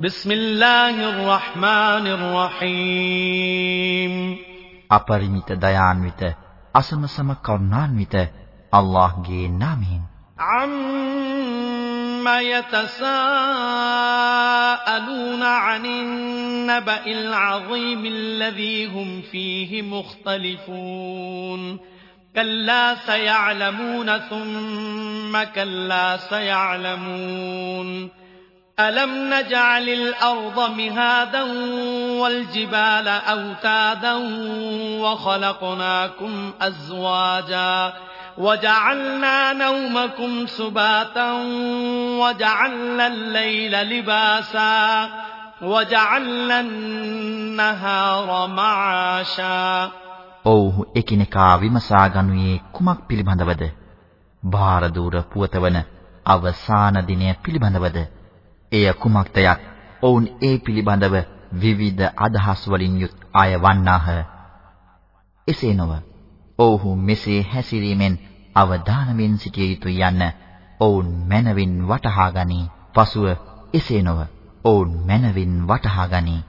بسم الله الرحمن الرحيم අපරිමිත දයාන්විත අසමසම කරුණාන්විත අල්ලාහ්ගේ නාමයෙන් عم يتساءلون عن النبأ العظيم الذي هم فيه مختلفون كلا سيعلمون ثم كلا سيعلمون ألم نجعل الأرض مهادا والجبال أوتادا وخلقناكم أزواجا وجعلنا نومكم سباتا وجعلنا الليل لباسا وجعلنا النهار معاشا ඔව්හු එකිනෙකා විමසා ගනුයේ කුමක් පිළිබඳවද? භාර දූර පුවතවන අවසාන දිනය පිළිබඳවද? එය කුමක්ද යත් ඔවුන් ඒ පිළිබඳව විවිධ අදහස් වලින් යුත් අය වන්නාහ. එසේ නොව ඔව්හු මෙසේ හැසිරීමෙන් අවධානමින් සිටිය යුතුය යන්න ඔවුන් මනවින් වටහා ගනී. පසුව එසේ නොව ඔවුන් මනවින් වටහා ගනී.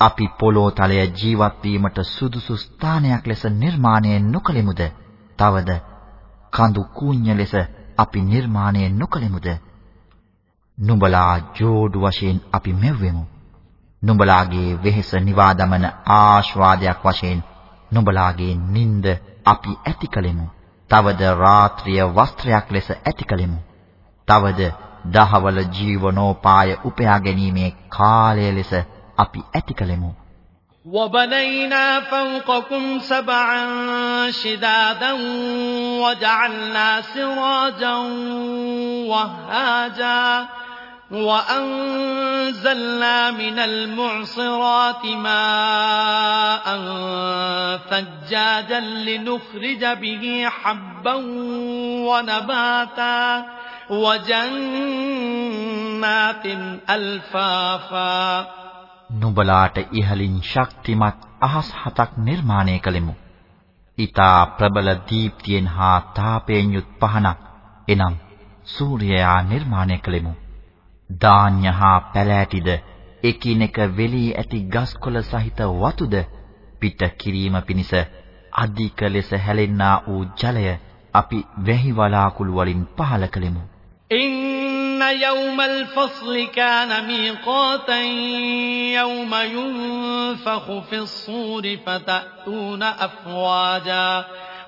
අපි පොළොව තලය ජීවත් වීමට සුදුසු ස්ථානයක් ලෙස නිර්මාණය නොකළෙමුද? තවද කඳු කූඤ්ඤ ලෙස අපි නිර්මාණය නොකළෙමුද? නුඹලා جوړු වශයෙන් අපි මෙව්වෙමු. නුඹලාගේ වෙහෙස නිවාදමන ආශ්වාදයක් වශයෙන් නුඹලාගේ නිින්ද අපි ඇති කලෙමු. තවද රාත්‍රිය වස්ත්‍රයක් ලෙස ඇති කලෙමු. තවද දහවල ජීවනෝපාය උපයා ගැනීමේ කාලය ලෙස අපි ඇති කලෙමු. وَبَنَيْنَا فَوْقَكُمْ سَبْعًا شِدَادًا وَجَعَلْنَا سِرَاجًا وَهَّاجًا وأنزلنا من المعصرات ماء ثجاجا لنخرج به حبا ونباتا وجنات ألفافا නුඹලාට ඉහලින් ශක්තිමත් අහස් හතක් නිර්මාණය කළෙමු. ඊතා ප්‍රබල දීප්තියෙන් හා තාපයෙන් යුත් පහනක් එනම් සූර්යයා නිර්මාණය කළෙමු. ධාන්‍ය හා පැලෑටිද එකිනෙක වෙලී ඇති ගස්කොළ සහිත වතුද පිට කිරීම පිණිස අධික ලෙස හැලෙන්නා වූ ජලය අපි වැහි වලාකුළු වලින් පහල කළෙමු. إن يوم الفصل كان ميقاتا يوم ينفخ في الصور فتأتون أفواجا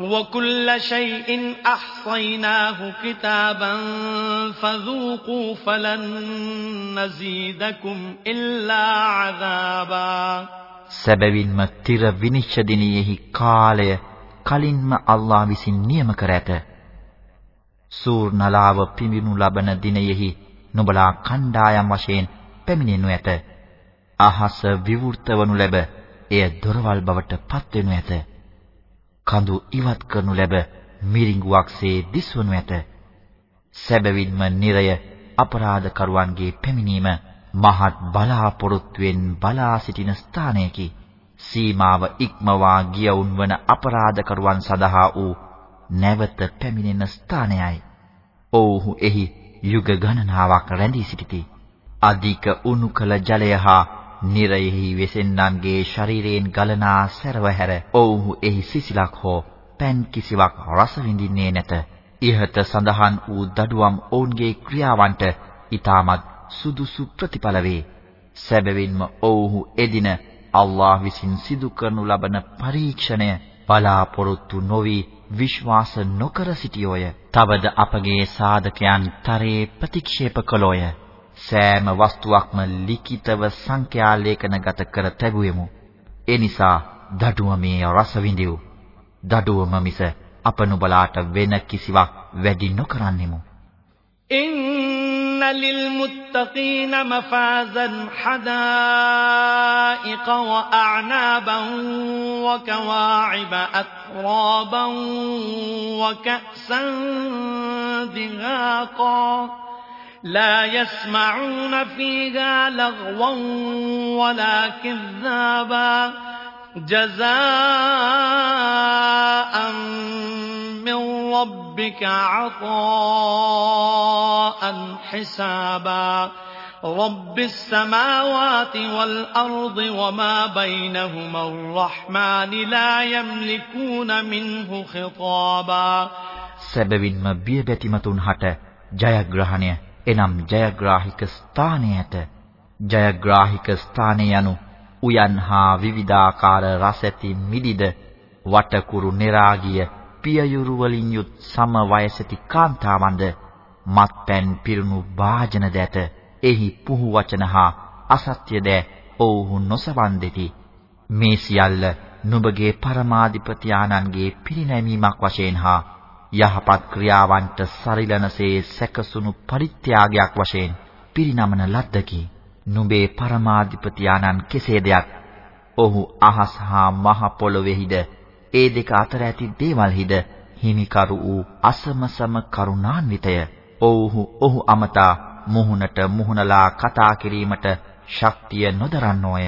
وكل شيء أحصيناه كتابا فذوقوا فلن نزيدكم إلا عذابا සැබවින්ම තිර විනිශ්චය දිනෙහි කාලය කලින්ම අල්ලා විසින් නියම කර ඇත. සූර් නලාව පිඹිනු ලබන දිනෙහි නුඹලා කණ්ඩායම් වශයෙන් පැමිණෙනු ඇත. අහස විවෘත වනු ලැබ එය දොරවල් බවට පත්වෙනු ඇත. කඳු ඉවත් කරනු ලැබ මිරිඟුවක්සේ දිස්වනු ඇත. සැබවින්ම නිරය අපරාධකරුවන්ගේ පැමිණීම මහත් බලාපොරොත්තුෙන් බලා සිටින ස්ථානයකි. සීමාව ඉක්මවා ගියවුන් වන අපරාධකරුවන් සඳහා වූ නැවත පැමිණෙන ස්ථානයයි. ඔව්හු එහි යුග ගණනාවක් රැඳී සිටිති. අධික උණු කළ ජලය හා නිරයෙහි වෙසෙන්නන්ගේ ශරීරයෙන් ගලනා සැරව හැර ඔව්හු එහි සිසිලක් හෝ පෑන් කිසිවක් රස විඳින්නේ නැත. ඉහත සඳහන් වූ දඩුවම් ඔවුන්ගේ ක්‍රියාවන්ට ඊටමත් සුදුසු ප්‍රතිඵල වේ. සැබවින්ම ඔව්හු එදින අල්ලාහ් විසින් සිදු කරනු ලබන පරීක්ෂණය බලාපොරොත්තු නොවි විශ්වාස නොකර සිටියෝය. තවද අපගේ සාධකයන් තරේ ප්‍රතික්ෂේප කළෝය. සෑම වස්තුවක්ම ලිඛිතව සංඛ්‍යා ලේඛනගත කර තැබුවෙමු. ඒ නිසා දඩුවමේ රස විඳිව්. දඩුවම මිස අප නුඹලාට වෙන කිසිවක් වැඩි නොකරන්නෙමු. إن للمتقين مفازا حدائق وأعنابا وكواعب أترابا وكأسا دهاقا لا يسمعون فيها لغوا ولا كذابا. جزاء من ربك عطاء حسابا. رب السماوات والأرض وما بينهما الرحمن لا يملكون منه خطابا. سببين ما بيغتمتون هتا جايا එනම් ජයග්‍රාහික ස්ථානය ඇත ජයග්‍රාහික ස්ථානය යනු උයන් හා විවිධාකාර රස ඇති මිදිද වටකුරු નિરાගිය පියයුරු වලින් යුත් සම වයසති කාන්තාවන්ද මත්පැන් පිරුණු වාජන දැත එහි පුහු වචන හා අසත්‍ය ද ඔව්හු නොසවන් දෙති මේ සියල්ල නුඹගේ පරමාධිපති ආනන්ගේ පිරිනැමීමක් වශයෙන් හා යහපත් ක්‍රියාවන්ට සරිලනසේ සැකසුණු පරිත්‍යාගයක් වශයෙන් පිරිනමන ලද්දකි නුඹේ පරමාධිපති ආනන් කෙසේදයක් ඔහු අහස් හා මහ පොළොවේහිද ඒ දෙක අතර ඇති දේවල්හිද හිමිකරු වූ අසමසම කරුණාන්විතය. ඔව්හු ඔහු අමතා මුහුණට මුහුණලා කතා කිරීමට ශක්තිය නොදරන්නෝය.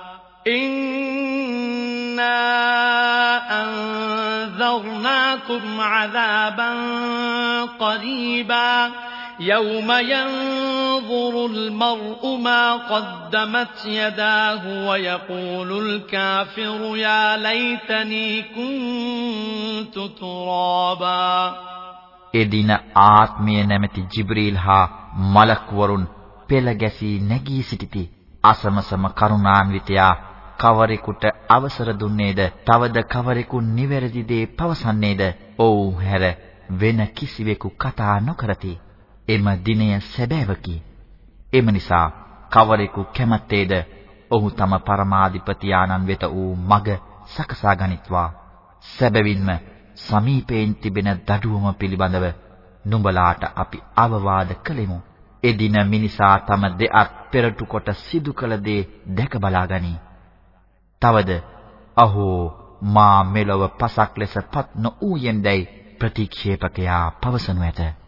إنا أنذرناكم عذابا قريبا يوم ينظر المرء ما قدمت يداه ويقول الكافر يا ليتني كنت ترابا එදින ආත්මය නැමැති ජිබ්‍රීල් හා මලක් වරුන් පෙළ ගැසී නැගී සිටිති. අසමසම කරුණාන්විතයා කවරෙකුට අවසර දුන්නේද? තවද කවරෙකු නිවැරදි දේ පවසන්නේද? ඔව් හැර වෙන කිසිවෙකු කතා නොකරති. එම දිනය සැබෑවකි. එම නිසා කවරෙකු කැමැත්තේද ඔහු තම පරමාධිපති ආනන් වෙත වූ මග සකසා ගනිත්වා. සැබවින්ම සමීපයෙන් තිබෙන දඩුවම පිළිබඳව නුඹලාට අපි අවවාද කළෙමු. එදින මිනිසා තම දෙअත් පෙරටු කොට සිදු කළ දේ දැක බලා ගනී. තවද අහෝ මා මෙලොව පසක් ලෙස පත් නොඌයෙන්දයි ප්‍රතික්ෂේපකයා පවසනු ඇත.